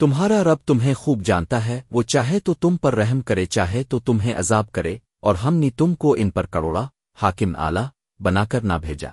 تمہارا رب تمہیں خوب جانتا ہے، وہ چاہے تو تم پر رحم کرے، چاہے تو تمہیں عذاب کرے، اور ہم نے تم کو ان پر کروڑا، حاکم آلہ بنا کر نہ بھیجا۔